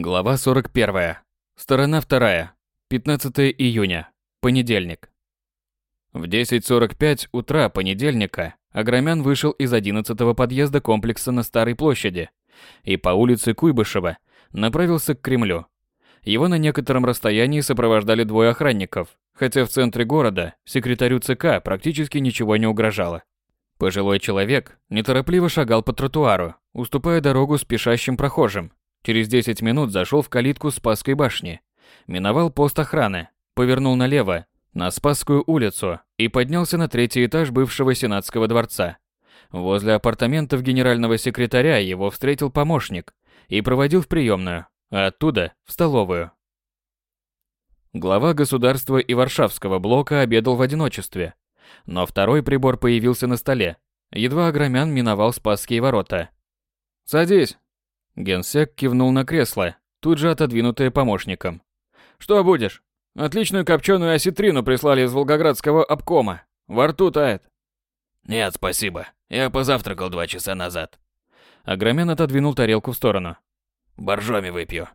Глава 41. Сторона 2. 15 июня. Понедельник. В 10.45 утра понедельника Агромян вышел из 11-го подъезда комплекса на Старой площади и по улице Куйбышева направился к Кремлю. Его на некотором расстоянии сопровождали двое охранников, хотя в центре города секретарю ЦК практически ничего не угрожало. Пожилой человек неторопливо шагал по тротуару, уступая дорогу спешащим прохожим. Через 10 минут зашел в калитку Спасской башни, миновал пост охраны, повернул налево на Спасскую улицу и поднялся на третий этаж бывшего Сенатского дворца. Возле апартаментов генерального секретаря его встретил помощник и проводил в приемную, а оттуда в столовую. Глава государства и Варшавского блока обедал в одиночестве, но второй прибор появился на столе. Едва Агромян миновал Спасские ворота. «Садись!» Генсек кивнул на кресло, тут же отодвинутое помощником. «Что будешь? Отличную копченую осетрину прислали из Волгоградского обкома. Во рту тает». «Нет, спасибо. Я позавтракал два часа назад». Агромян отодвинул тарелку в сторону. «Боржоми выпью».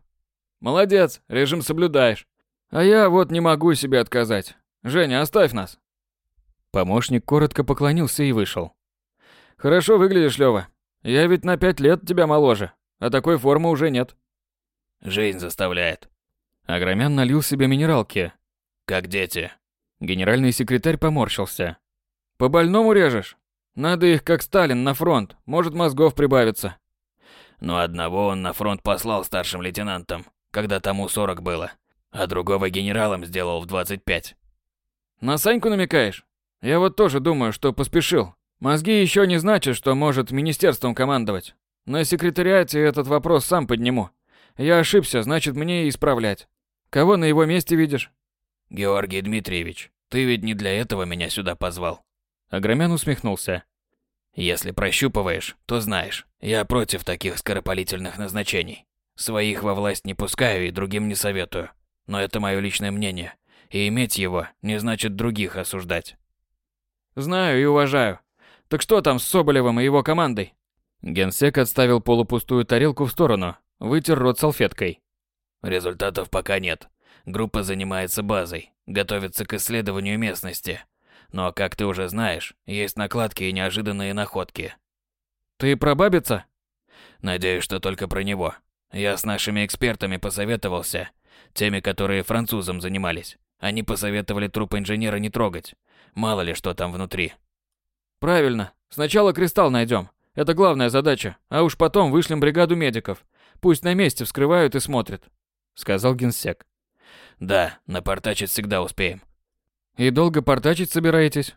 «Молодец, режим соблюдаешь. А я вот не могу себе отказать. Женя, оставь нас». Помощник коротко поклонился и вышел. «Хорошо выглядишь, Лёва. Я ведь на пять лет тебя моложе, а такой формы уже нет». «Жизнь заставляет». Агромян налил себе минералки. «Как дети». Генеральный секретарь поморщился. «По больному режешь? Надо их, как Сталин, на фронт. Может, мозгов прибавится». Но одного он на фронт послал старшим лейтенантом, когда тому 40 было, а другого генералом сделал в 25. «На Саньку намекаешь? Я вот тоже думаю, что поспешил. Мозги еще не значат, что может министерством командовать. На секретариате этот вопрос сам подниму. Я ошибся, значит мне и исправлять. Кого на его месте видишь? Георгий Дмитриевич, ты ведь не для этого меня сюда позвал. Агромян усмехнулся. Если прощупываешь, то знаешь, я против таких скоропалительных назначений. Своих во власть не пускаю и другим не советую. Но это мое личное мнение. И иметь его не значит других осуждать. Знаю и уважаю. Так что там с Соболевым и его командой? Генсек отставил полупустую тарелку в сторону, вытер рот салфеткой. Результатов пока нет. Группа занимается базой, готовится к исследованию местности. Но, как ты уже знаешь, есть накладки и неожиданные находки. Ты про Бабица? Надеюсь, что только про него. Я с нашими экспертами посоветовался, теми, которые французом занимались. Они посоветовали труп инженера не трогать. Мало ли что там внутри. Правильно. Сначала кристалл найдем. Это главная задача. А уж потом вышлем бригаду медиков. Пусть на месте вскрывают и смотрят, сказал генсек. Да, напортачить всегда успеем. И долго портачить собираетесь?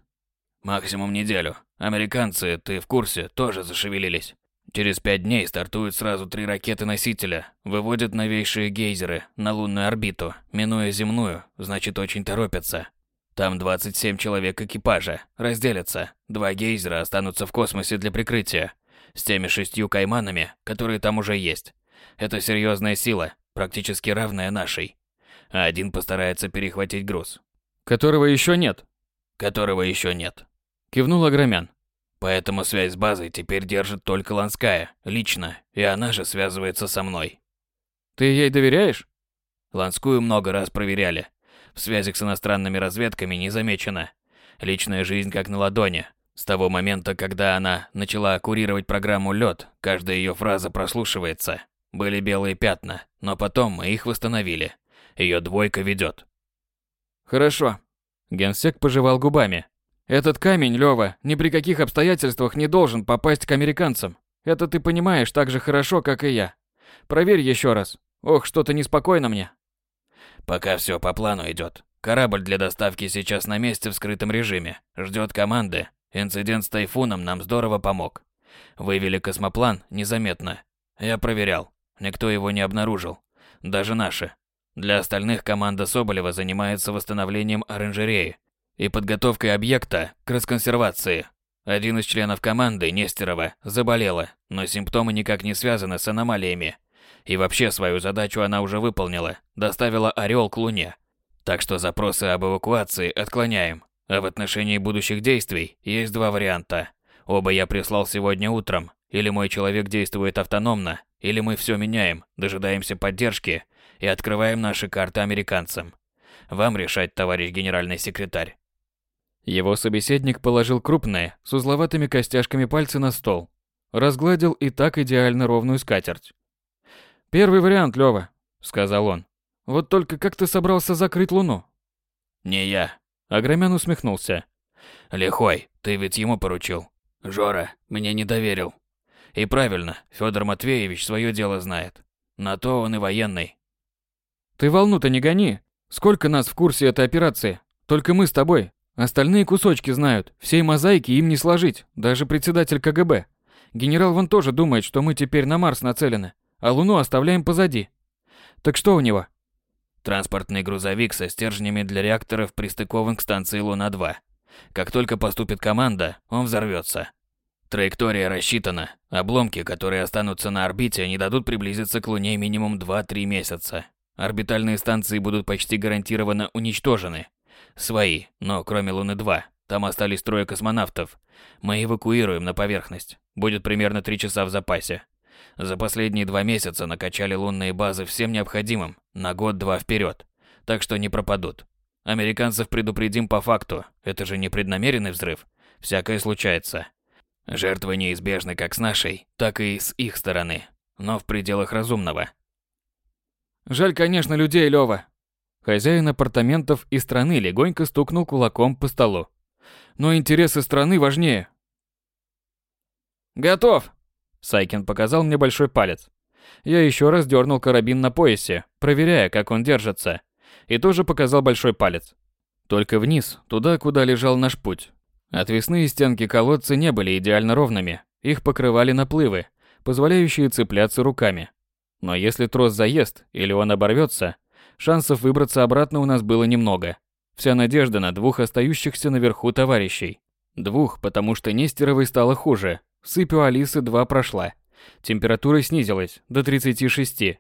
Максимум неделю. Американцы, ты в курсе, тоже зашевелились. Через пять дней стартуют сразу три ракеты-носителя, выводят новейшие гейзеры на лунную орбиту, минуя земную, значит очень торопятся. Там 27 человек экипажа, разделятся. Два гейзера останутся в космосе для прикрытия. С теми шестью кайманами, которые там уже есть. Это серьезная сила, практически равная нашей. А один постарается перехватить груз. Которого еще нет. Которого еще нет. Кивнул Агромян. Поэтому связь с базой теперь держит только Ланская, лично, и она же связывается со мной. Ты ей доверяешь? Ланскую много раз проверяли. В связях с иностранными разведками не замечено. Личная жизнь как на ладони. С того момента, когда она начала курировать программу «Лёд», каждая ее фраза прослушивается. Были белые пятна, но потом мы их восстановили. Ее двойка ведет. Хорошо. Генсек пожевал губами. Этот камень, Лёва, ни при каких обстоятельствах не должен попасть к американцам. Это ты понимаешь так же хорошо, как и я. Проверь еще раз. Ох, что-то неспокойно мне. Пока все по плану идет. Корабль для доставки сейчас на месте в скрытом режиме. Ждет команды. Инцидент с тайфуном нам здорово помог. Вывели космоплан незаметно. Я проверял. Никто его не обнаружил. Даже наши. Для остальных команда Соболева занимается восстановлением оранжереи и подготовкой объекта к расконсервации. Один из членов команды, Нестерова, заболела, но симптомы никак не связаны с аномалиями. И вообще свою задачу она уже выполнила, доставила Орел к Луне. Так что запросы об эвакуации отклоняем. А в отношении будущих действий есть два варианта. Оба я прислал сегодня утром. Или мой человек действует автономно, Или мы все меняем, дожидаемся поддержки и открываем наши карты американцам. Вам решать, товарищ генеральный секретарь. Его собеседник положил крупные, с узловатыми костяшками пальцы на стол. Разгладил и так идеально ровную скатерть. «Первый вариант, Лёва», — сказал он. «Вот только как ты собрался закрыть Луну?» «Не я», — Агромян усмехнулся. «Лихой, ты ведь ему поручил. Жора мне не доверил. И правильно, Федор Матвеевич свое дело знает. На то он и военный. Ты волну-то не гони. Сколько нас в курсе этой операции? Только мы с тобой. Остальные кусочки знают. Всей мозаики им не сложить, даже председатель КГБ. Генерал вон тоже думает, что мы теперь на Марс нацелены, а Луну оставляем позади. Так что у него? Транспортный грузовик со стержнями для реакторов пристыкован к станции Луна-2. Как только поступит команда, он взорвется. Траектория рассчитана. Обломки, которые останутся на орбите, не дадут приблизиться к Луне минимум 2-3 месяца. Орбитальные станции будут почти гарантированно уничтожены. Свои, но кроме Луны-2. Там остались трое космонавтов. Мы эвакуируем на поверхность. Будет примерно 3 часа в запасе. За последние два месяца накачали лунные базы всем необходимым, на год-два вперед. Так что не пропадут. Американцев предупредим по факту. Это же не преднамеренный взрыв. Всякое случается. Жертвы неизбежны как с нашей, так и с их стороны, но в пределах разумного. Жаль, конечно, людей, Лёва. Хозяин апартаментов и страны легонько стукнул кулаком по столу. Но интересы страны важнее. Готов. Сайкин показал мне большой палец. Я еще раз дернул карабин на поясе, проверяя, как он держится, и тоже показал большой палец. Только вниз, туда, куда лежал наш путь. Отвесные стенки колодца не были идеально ровными, их покрывали наплывы, позволяющие цепляться руками. Но если трос заест или он оборвется, шансов выбраться обратно у нас было немного. Вся надежда на двух остающихся наверху товарищей. Двух, потому что Нестеровой стало хуже. Сыпь у Алисы 2 прошла. Температура снизилась до 36.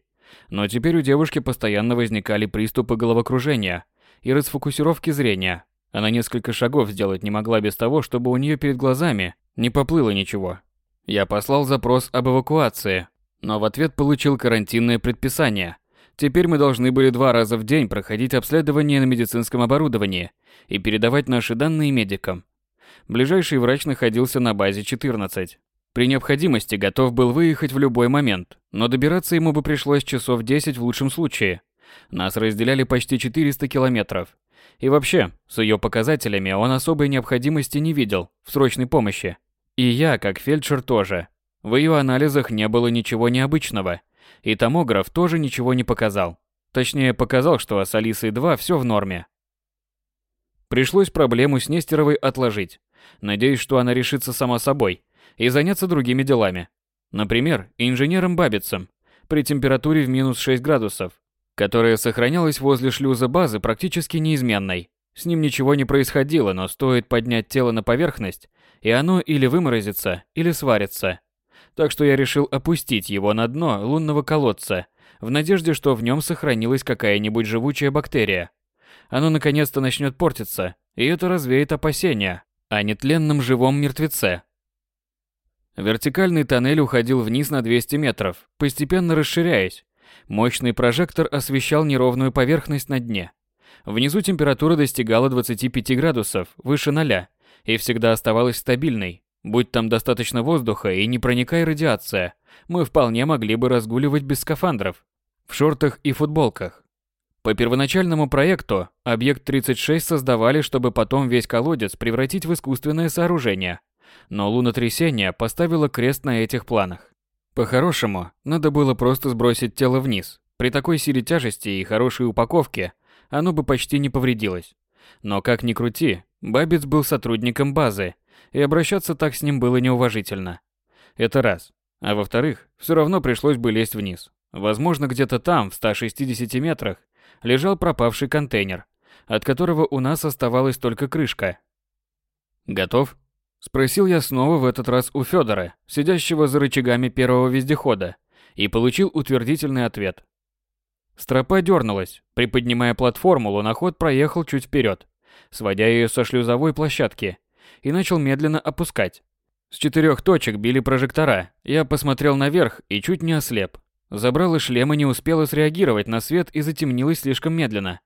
Но теперь у девушки постоянно возникали приступы головокружения и расфокусировки зрения, она несколько шагов сделать не могла без того, чтобы у нее перед глазами не поплыло ничего. Я послал запрос об эвакуации, но в ответ получил карантинное предписание. Теперь мы должны были два раза в день проходить обследование на медицинском оборудовании и передавать наши данные медикам. Ближайший врач находился на базе 14. При необходимости готов был выехать в любой момент, но добираться ему бы пришлось часов 10 в лучшем случае. Нас разделяли почти 400 километров. И вообще, с ее показателями он особой необходимости не видел в срочной помощи. И я, как фельдшер, тоже. В ее анализах не было ничего необычного. И томограф тоже ничего не показал. Точнее, показал, что с Алисой-2 все в норме. Пришлось проблему с Нестеровой отложить. Надеюсь, что она решится сама собой и заняться другими делами. Например, инженером Бабицем при температуре в минус 6 градусов которая сохранялась возле шлюза базы практически неизменной. С ним ничего не происходило, но стоит поднять тело на поверхность, и оно или выморозится, или сварится. Так что я решил опустить его на дно лунного колодца, в надежде, что в нем сохранилась какая-нибудь живучая бактерия. Оно наконец-то начнет портиться, и это развеет опасения о нетленном живом мертвеце. Вертикальный тоннель уходил вниз на 200 метров, постепенно расширяясь, Мощный прожектор освещал неровную поверхность на дне. Внизу температура достигала 25 градусов, выше ноля, и всегда оставалась стабильной. Будь там достаточно воздуха и не проникай радиация, мы вполне могли бы разгуливать без скафандров, в шортах и футболках. По первоначальному проекту, объект 36 создавали, чтобы потом весь колодец превратить в искусственное сооружение. Но лунотрясение поставило крест на этих планах. По-хорошему, надо было просто сбросить тело вниз. При такой силе тяжести и хорошей упаковке оно бы почти не повредилось. Но как ни крути, Бабец был сотрудником базы, и обращаться так с ним было неуважительно. Это раз. А во-вторых, все равно пришлось бы лезть вниз. Возможно, где-то там, в 160 метрах, лежал пропавший контейнер, от которого у нас оставалась только крышка. Готов? Спросил я снова в этот раз у Федора, сидящего за рычагами первого вездехода, и получил утвердительный ответ. Стропа дернулась. Приподнимая платформу, луноход проехал чуть вперед, сводя ее со шлюзовой площадки, и начал медленно опускать. С четырех точек били прожектора. Я посмотрел наверх и чуть не ослеп. Забрал из шлема не успела среагировать на свет и затемнилось слишком медленно.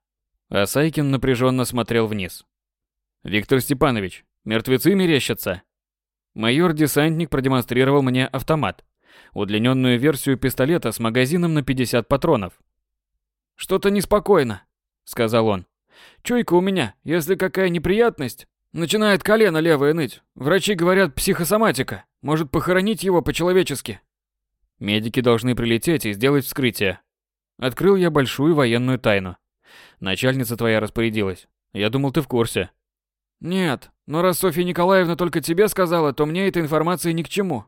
А Сайкин напряженно смотрел вниз. «Виктор Степанович, мертвецы мерещатся?» Майор-десантник продемонстрировал мне автомат. Удлиненную версию пистолета с магазином на 50 патронов. «Что-то неспокойно», — сказал он. «Чуйка у меня, если какая неприятность, начинает колено левое ныть. Врачи говорят психосоматика. Может похоронить его по-человечески». Медики должны прилететь и сделать вскрытие. Открыл я большую военную тайну. Начальница твоя распорядилась. Я думал, ты в курсе. Нет, но раз Софья Николаевна только тебе сказала, то мне эта информация ни к чему.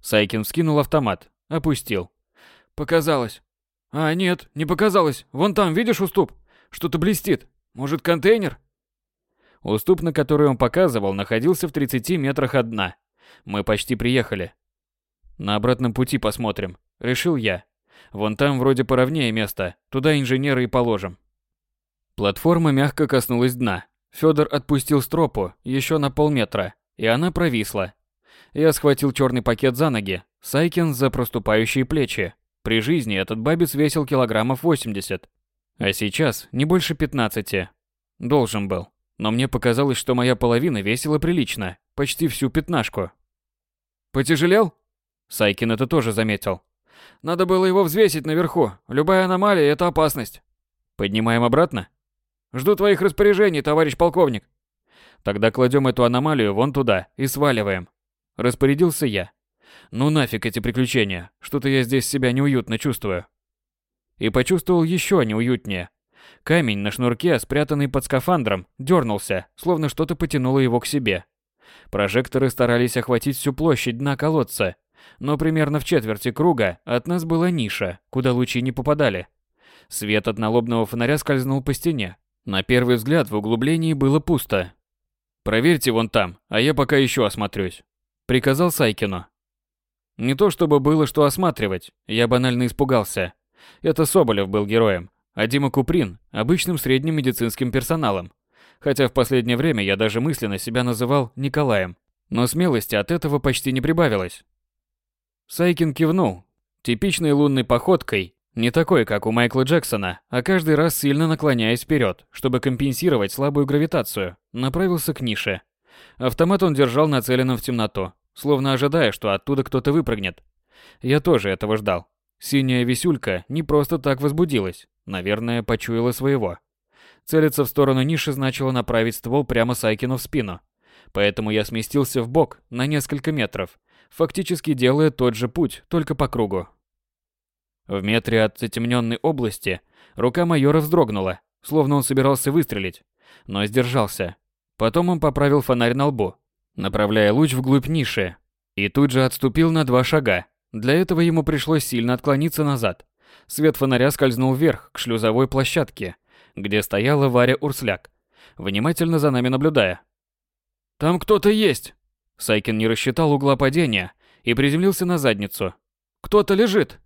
Сайкин вскинул автомат, опустил. Показалось. А, нет, не показалось. Вон там, видишь уступ? Что-то блестит. Может, контейнер? Уступ, на который он показывал, находился в 30 метрах от дна. Мы почти приехали. На обратном пути посмотрим, решил я. Вон там вроде поровнее место, туда инженеры и положим. Платформа мягко коснулась дна. Федор отпустил стропу еще на полметра, и она провисла. Я схватил черный пакет за ноги, Сайкин за проступающие плечи. При жизни этот бабец весил килограммов 80, а сейчас не больше 15. Должен был, но мне показалось, что моя половина весила прилично, почти всю пятнашку. «Потяжелел?» Сайкин это тоже заметил. Надо было его взвесить наверху. Любая аномалия – это опасность. Поднимаем обратно? Жду твоих распоряжений, товарищ полковник. Тогда кладем эту аномалию вон туда и сваливаем. Распорядился я. Ну нафиг эти приключения. Что-то я здесь себя неуютно чувствую. И почувствовал еще неуютнее. Камень на шнурке, спрятанный под скафандром, дернулся, словно что-то потянуло его к себе. Прожекторы старались охватить всю площадь дна колодца, но примерно в четверти круга от нас была ниша, куда лучи не попадали. Свет от налобного фонаря скользнул по стене. На первый взгляд в углублении было пусто. «Проверьте вон там, а я пока еще осмотрюсь», — приказал Сайкину. Не то чтобы было что осматривать, я банально испугался. Это Соболев был героем, а Дима Куприн – обычным средним медицинским персоналом. Хотя в последнее время я даже мысленно себя называл Николаем. Но смелости от этого почти не прибавилось. Сайкин кивнул, типичной лунной походкой, не такой, как у Майкла Джексона, а каждый раз сильно наклоняясь вперед, чтобы компенсировать слабую гравитацию, направился к нише. Автомат он держал нацеленным в темноту, словно ожидая, что оттуда кто-то выпрыгнет. Я тоже этого ждал. Синяя висюлька не просто так возбудилась, наверное, почуяла своего. Целиться в сторону ниши значило направить ствол прямо Сайкину в спину. Поэтому я сместился в бок на несколько метров фактически делая тот же путь, только по кругу. В метре от затемненной области рука майора вздрогнула, словно он собирался выстрелить, но сдержался. Потом он поправил фонарь на лбу, направляя луч вглубь ниши, и тут же отступил на два шага. Для этого ему пришлось сильно отклониться назад. Свет фонаря скользнул вверх, к шлюзовой площадке, где стояла Варя Урсляк, внимательно за нами наблюдая. «Там кто-то есть!» Сайкин не рассчитал угла падения и приземлился на задницу. «Кто-то лежит!»